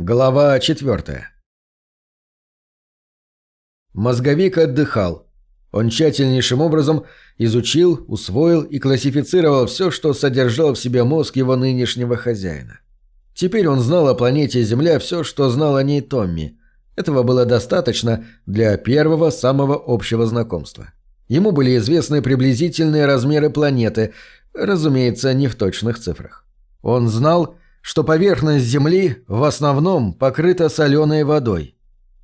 Глава 4. Мозговик отдыхал. Он тщательнейшим образом изучил, усвоил и классифицировал все, что содержал в себе мозг его нынешнего хозяина. Теперь он знал о планете Земля все, что знал о ней Томми. Этого было достаточно для первого самого общего знакомства. Ему были известны приблизительные размеры планеты, разумеется, не в точных цифрах. Он знал, что поверхность Земли в основном покрыта соленой водой.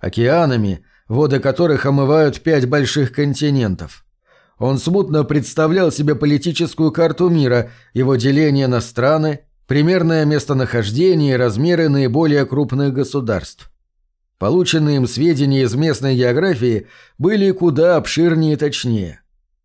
Океанами, воды которых омывают пять больших континентов. Он смутно представлял себе политическую карту мира, его деление на страны, примерное местонахождение и размеры наиболее крупных государств. Полученные им сведения из местной географии были куда обширнее и точнее.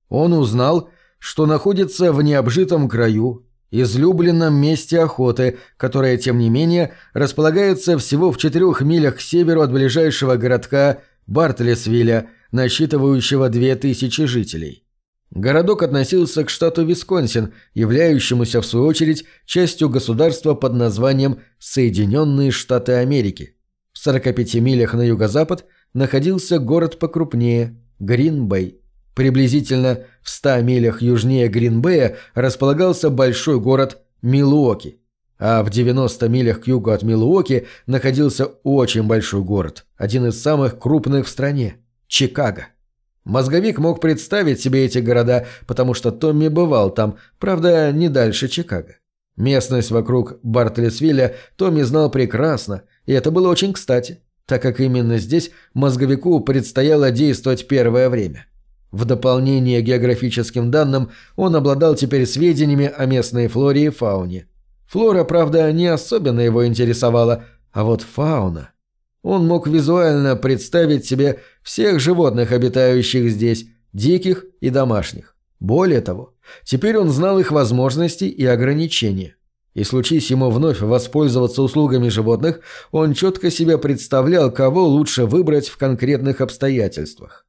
Он узнал, что находится в необжитом краю, излюбленном месте охоты, которое, тем не менее, располагается всего в четырех милях к северу от ближайшего городка Бартлесвилля, насчитывающего две тысячи жителей. Городок относился к штату Висконсин, являющемуся, в свою очередь, частью государства под названием Соединенные Штаты Америки. В 45 милях на юго-запад находился город покрупнее – Гринбей. Приблизительно в 100 милях южнее Гринбея располагался большой город Милуоки, а в 90 милях к югу от Милуоки находился очень большой город, один из самых крупных в стране – Чикаго. Мозговик мог представить себе эти города, потому что Томми бывал там, правда, не дальше Чикаго. Местность вокруг Бартлесвилля Томми знал прекрасно, и это было очень кстати, так как именно здесь мозговику предстояло действовать первое время. В дополнение к географическим данным он обладал теперь сведениями о местной флоре и фауне. Флора, правда, не особенно его интересовала, а вот фауна. Он мог визуально представить себе всех животных, обитающих здесь, диких и домашних. Более того, теперь он знал их возможности и ограничения. И случись ему вновь воспользоваться услугами животных, он четко себе представлял, кого лучше выбрать в конкретных обстоятельствах.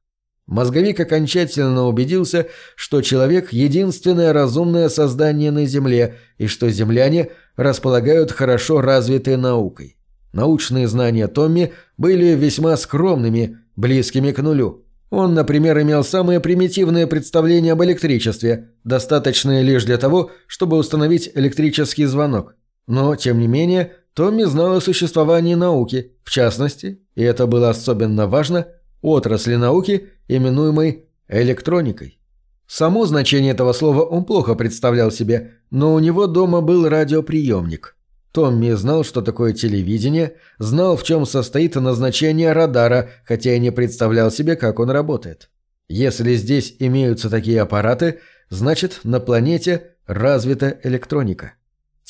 Мозговик окончательно убедился, что человек – единственное разумное создание на Земле и что земляне располагают хорошо развитой наукой. Научные знания Томми были весьма скромными, близкими к нулю. Он, например, имел самые примитивные представления об электричестве, достаточные лишь для того, чтобы установить электрический звонок. Но, тем не менее, Томми знал о существовании науки, в частности, и это было особенно важно – отрасли науки, именуемой электроникой. Само значение этого слова он плохо представлял себе, но у него дома был радиоприемник. Томми знал, что такое телевидение, знал, в чем состоит назначение радара, хотя и не представлял себе, как он работает. Если здесь имеются такие аппараты, значит на планете развита электроника.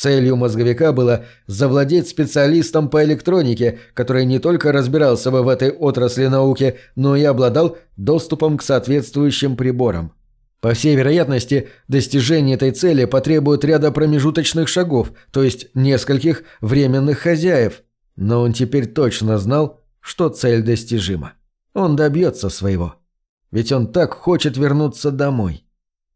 Целью мозговика было завладеть специалистом по электронике, который не только разбирался бы в этой отрасли науки, но и обладал доступом к соответствующим приборам. По всей вероятности, достижение этой цели потребует ряда промежуточных шагов, то есть нескольких временных хозяев. Но он теперь точно знал, что цель достижима. Он добьется своего. Ведь он так хочет вернуться домой.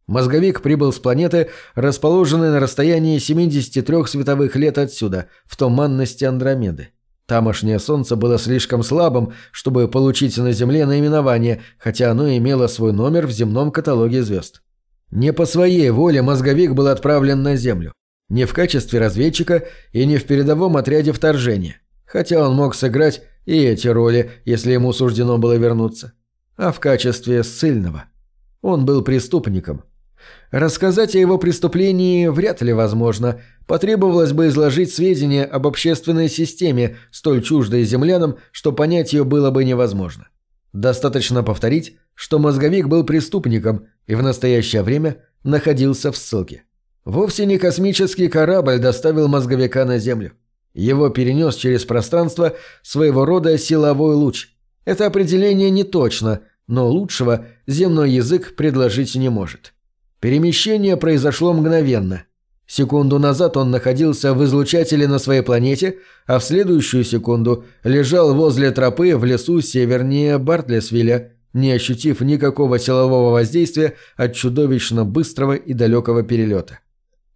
Мозговик прибыл с планеты, расположенной на расстоянии 73 световых лет отсюда, в туманности Андромеды. Тамошнее солнце было слишком слабым, чтобы получить на Земле наименование, хотя оно имело свой номер в земном каталоге звезд. Не по своей воле мозговик был отправлен на Землю. Не в качестве разведчика и не в передовом отряде вторжения. Хотя он мог сыграть и эти роли, если ему суждено было вернуться. А в качестве ссыльного. Он был преступником – Рассказать о его преступлении вряд ли возможно. Потребовалось бы изложить сведения об общественной системе, столь чуждой землянам, что понять ее было бы невозможно. Достаточно повторить, что мозговик был преступником и в настоящее время находился в ссылке. Вовсе не космический корабль доставил мозговика на Землю. Его перенес через пространство своего рода силовой луч. Это определение не точно, но лучшего земной язык предложить не может. Перемещение произошло мгновенно. Секунду назад он находился в излучателе на своей планете, а в следующую секунду лежал возле тропы в лесу севернее Бартлесвилля, не ощутив никакого силового воздействия от чудовищно быстрого и далекого перелета.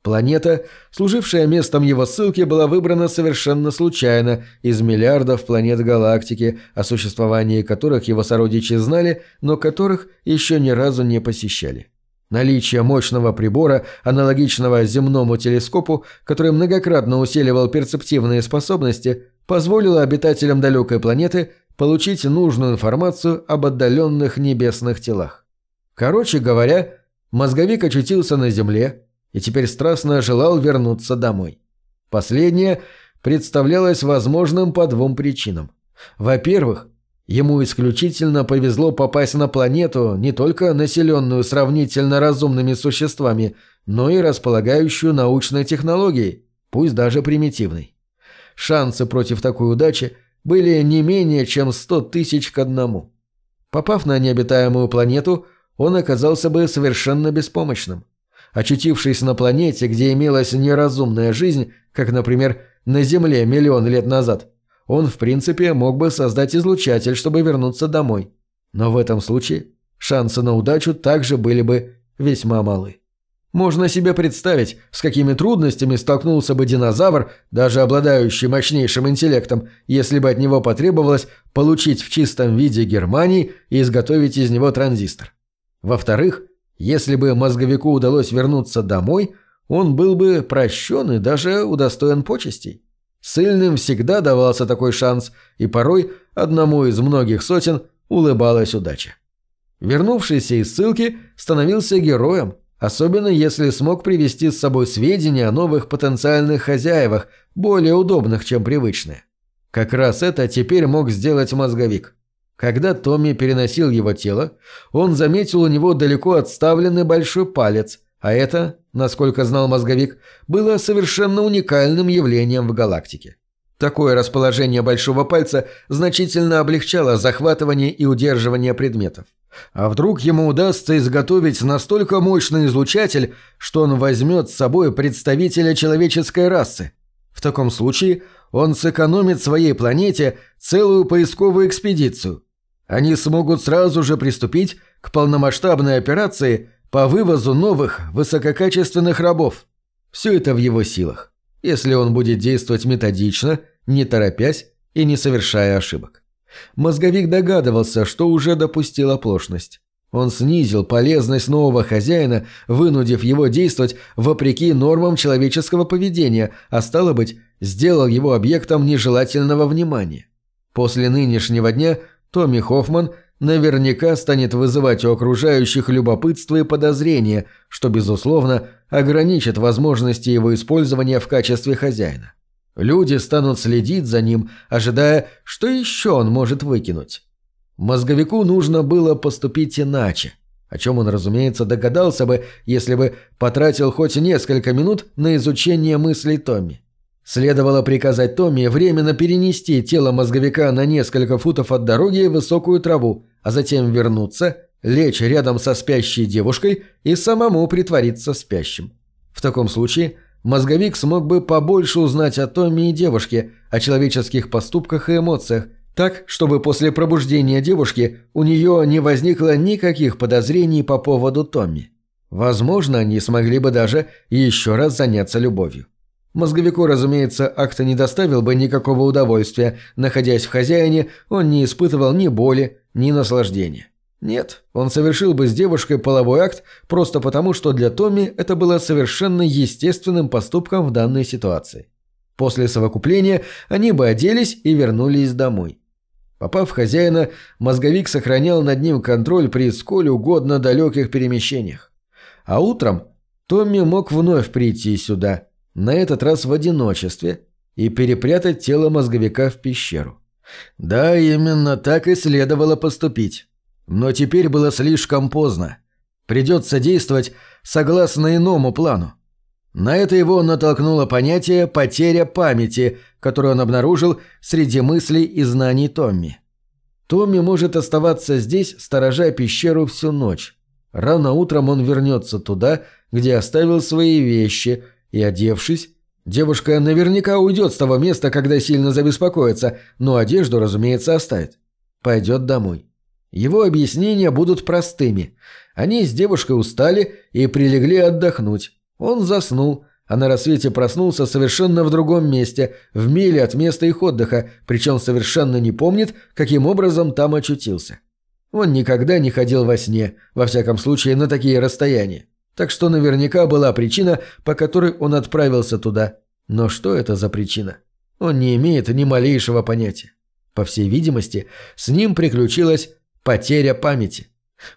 Планета, служившая местом его ссылки, была выбрана совершенно случайно из миллиардов планет галактики, о существовании которых его сородичи знали, но которых еще ни разу не посещали. Наличие мощного прибора, аналогичного земному телескопу, который многократно усиливал перцептивные способности, позволило обитателям далекой планеты получить нужную информацию об отдаленных небесных телах. Короче говоря, мозговик очутился на Земле и теперь страстно желал вернуться домой. Последнее представлялось возможным по двум причинам. Во-первых, ему исключительно повезло попасть на планету, не только населенную сравнительно разумными существами, но и располагающую научной технологией, пусть даже примитивной. Шансы против такой удачи были не менее чем сто тысяч к одному. Попав на необитаемую планету, он оказался бы совершенно беспомощным. Очутившись на планете, где имелась неразумная жизнь, как, например, на Земле миллион лет назад, он, в принципе, мог бы создать излучатель, чтобы вернуться домой. Но в этом случае шансы на удачу также были бы весьма малы. Можно себе представить, с какими трудностями столкнулся бы динозавр, даже обладающий мощнейшим интеллектом, если бы от него потребовалось получить в чистом виде Германии и изготовить из него транзистор. Во-вторых, если бы мозговику удалось вернуться домой, он был бы прощен и даже удостоен почестей. Сыльным всегда давался такой шанс, и порой одному из многих сотен улыбалась удача. Вернувшийся из ссылки становился героем, особенно если смог привести с собой сведения о новых потенциальных хозяевах, более удобных, чем привычные. Как раз это теперь мог сделать мозговик. Когда Томми переносил его тело, он заметил у него далеко отставленный большой палец, а это, насколько знал мозговик, было совершенно уникальным явлением в галактике. Такое расположение большого пальца значительно облегчало захватывание и удерживание предметов. А вдруг ему удастся изготовить настолько мощный излучатель, что он возьмет с собой представителя человеческой расы? В таком случае он сэкономит своей планете целую поисковую экспедицию – они смогут сразу же приступить к полномасштабной операции по вывозу новых высококачественных рабов. Все это в его силах, если он будет действовать методично, не торопясь и не совершая ошибок. Мозговик догадывался, что уже допустил оплошность. Он снизил полезность нового хозяина, вынудив его действовать вопреки нормам человеческого поведения, а стало быть, сделал его объектом нежелательного внимания. После нынешнего дня Томми Хоффман наверняка станет вызывать у окружающих любопытство и подозрение, что, безусловно, ограничит возможности его использования в качестве хозяина. Люди станут следить за ним, ожидая, что еще он может выкинуть. Мозговику нужно было поступить иначе, о чем он, разумеется, догадался бы, если бы потратил хоть несколько минут на изучение мыслей Томми. Следовало приказать Томми временно перенести тело мозговика на несколько футов от дороги в высокую траву, а затем вернуться, лечь рядом со спящей девушкой и самому притвориться спящим. В таком случае мозговик смог бы побольше узнать о Томми и девушке, о человеческих поступках и эмоциях, так, чтобы после пробуждения девушки у нее не возникло никаких подозрений по поводу Томми. Возможно, они смогли бы даже еще раз заняться любовью. Мозговику, разумеется, акт не доставил бы никакого удовольствия. Находясь в хозяине, он не испытывал ни боли, ни наслаждения. Нет, он совершил бы с девушкой половой акт просто потому, что для Томми это было совершенно естественным поступком в данной ситуации. После совокупления они бы оделись и вернулись домой. Попав в хозяина, мозговик сохранял над ним контроль при сколь угодно далеких перемещениях. А утром Томми мог вновь прийти сюда – на этот раз в одиночестве, и перепрятать тело мозговика в пещеру. Да, именно так и следовало поступить. Но теперь было слишком поздно. Придется действовать согласно иному плану. На это его натолкнуло понятие «потеря памяти», которое он обнаружил среди мыслей и знаний Томми. Томми может оставаться здесь, сторожа пещеру всю ночь. Рано утром он вернется туда, где оставил свои вещи – и одевшись, девушка наверняка уйдет с того места, когда сильно забеспокоится, но одежду, разумеется, оставит. Пойдет домой. Его объяснения будут простыми. Они с девушкой устали и прилегли отдохнуть. Он заснул, а на рассвете проснулся совершенно в другом месте, в миле от места их отдыха, причем совершенно не помнит, каким образом там очутился. Он никогда не ходил во сне, во всяком случае на такие расстояния. Так что наверняка была причина, по которой он отправился туда. Но что это за причина? Он не имеет ни малейшего понятия. По всей видимости, с ним приключилась потеря памяти.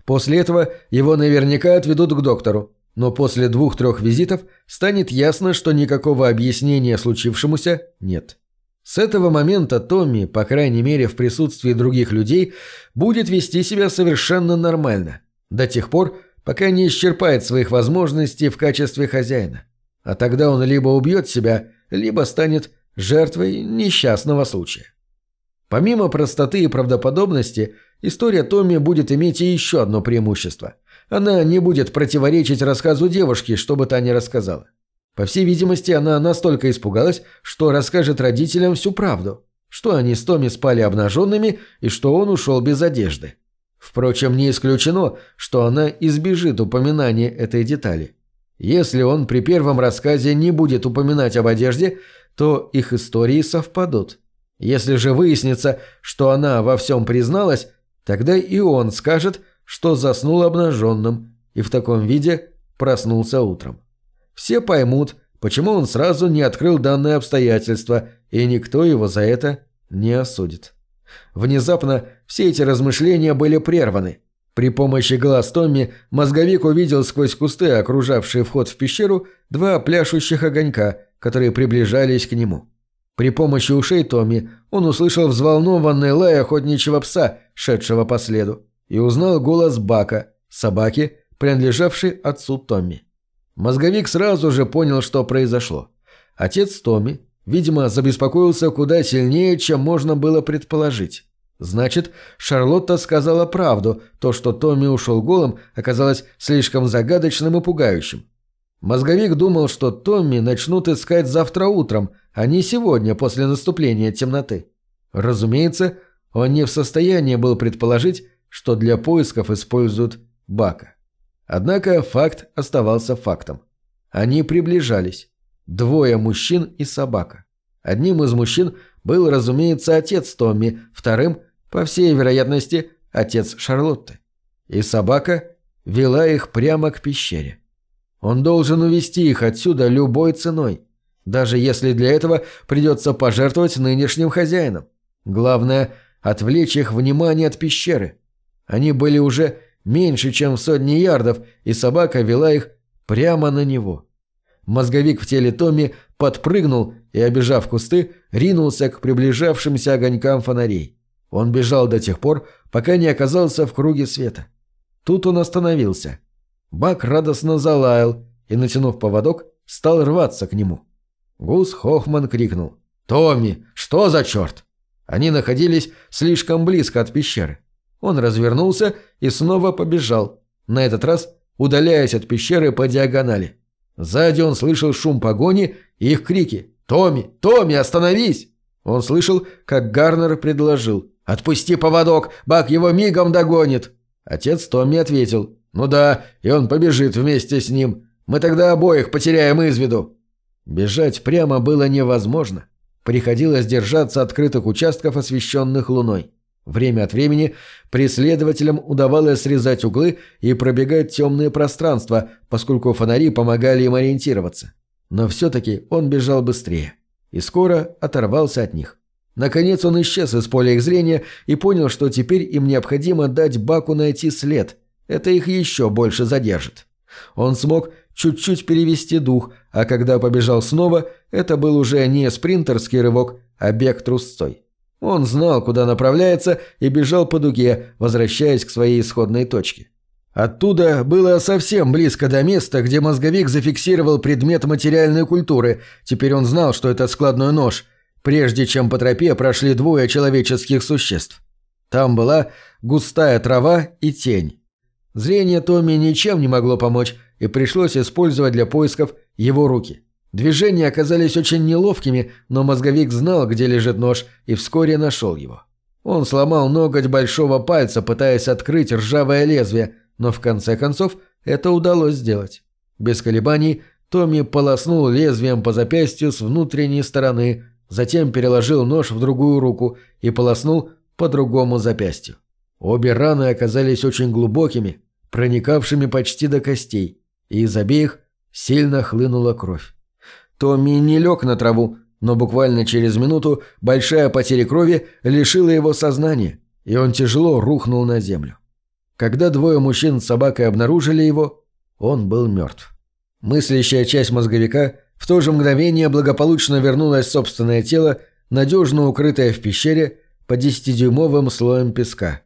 После этого его наверняка отведут к доктору, но после двух-трех визитов станет ясно, что никакого объяснения случившемуся нет. С этого момента Томми, по крайней мере в присутствии других людей, будет вести себя совершенно нормально, до тех пор, пока не исчерпает своих возможностей в качестве хозяина. А тогда он либо убьет себя, либо станет жертвой несчастного случая. Помимо простоты и правдоподобности, история Томми будет иметь и еще одно преимущество. Она не будет противоречить рассказу девушки, что бы та ни рассказала. По всей видимости, она настолько испугалась, что расскажет родителям всю правду, что они с Томми спали обнаженными и что он ушел без одежды. Впрочем, не исключено, что она избежит упоминания этой детали. Если он при первом рассказе не будет упоминать об одежде, то их истории совпадут. Если же выяснится, что она во всем призналась, тогда и он скажет, что заснул обнаженным и в таком виде проснулся утром. Все поймут, почему он сразу не открыл данное обстоятельство, и никто его за это не осудит. Внезапно все эти размышления были прерваны. При помощи глаз Томми мозговик увидел сквозь кусты, окружавшие вход в пещеру, два пляшущих огонька, которые приближались к нему. При помощи ушей Томми он услышал взволнованный лай охотничьего пса, шедшего по следу, и узнал голос Бака, собаки, принадлежавшей отцу Томми. Мозговик сразу же понял, что произошло. Отец Томми, видимо, забеспокоился куда сильнее, чем можно было предположить. Значит, Шарлотта сказала правду, то, что Томми ушел голым, оказалось слишком загадочным и пугающим. Мозговик думал, что Томми начнут искать завтра утром, а не сегодня после наступления темноты. Разумеется, он не в состоянии был предположить, что для поисков используют Бака. Однако факт оставался фактом. Они приближались. Двое мужчин и собака. Одним из мужчин был, разумеется, отец Томми, вторым, по всей вероятности, отец Шарлотты. И собака вела их прямо к пещере. Он должен увести их отсюда любой ценой, даже если для этого придется пожертвовать нынешним хозяином. Главное – отвлечь их внимание от пещеры. Они были уже меньше, чем в сотни ярдов, и собака вела их прямо на него. Мозговик в теле Томми подпрыгнул и, обежав кусты, ринулся к приближавшимся огонькам фонарей. Он бежал до тех пор, пока не оказался в круге света. Тут он остановился. Бак радостно залаял и, натянув поводок, стал рваться к нему. Гус Хохман крикнул. «Томми, что за черт?» Они находились слишком близко от пещеры. Он развернулся и снова побежал, на этот раз удаляясь от пещеры по диагонали. Сзади он слышал шум погони и их крики «Томми! Томми, остановись!» Он слышал, как Гарнер предложил «Отпусти поводок, Бак его мигом догонит!» Отец Томми ответил «Ну да, и он побежит вместе с ним. Мы тогда обоих потеряем из виду». Бежать прямо было невозможно. Приходилось держаться открытых участков, освещенных луной. Время от времени преследователям удавалось срезать углы и пробегать темные пространства, поскольку фонари помогали им ориентироваться. Но все-таки он бежал быстрее и скоро оторвался от них. Наконец он исчез из поля их зрения и понял, что теперь им необходимо дать Баку найти след. Это их еще больше задержит. Он смог чуть-чуть перевести дух, а когда побежал снова, это был уже не спринтерский рывок, а бег трусцой. Он знал, куда направляется, и бежал по дуге, возвращаясь к своей исходной точке. Оттуда было совсем близко до места, где мозговик зафиксировал предмет материальной культуры. Теперь он знал, что это складной нож, прежде чем по тропе прошли двое человеческих существ. Там была густая трава и тень. Зрение Томми ничем не могло помочь, и пришлось использовать для поисков его руки. Движения оказались очень неловкими, но мозговик знал, где лежит нож, и вскоре нашел его. Он сломал ноготь большого пальца, пытаясь открыть ржавое лезвие, но в конце концов это удалось сделать. Без колебаний Томми полоснул лезвием по запястью с внутренней стороны, затем переложил нож в другую руку и полоснул по другому запястью. Обе раны оказались очень глубокими, проникавшими почти до костей, и из обеих сильно хлынула кровь. Томми не лег на траву, но буквально через минуту большая потеря крови лишила его сознания, и он тяжело рухнул на землю. Когда двое мужчин с собакой обнаружили его, он был мертв. Мыслящая часть мозговика в то же мгновение благополучно вернулась в собственное тело, надежно укрытое в пещере под десятидюймовым слоем песка.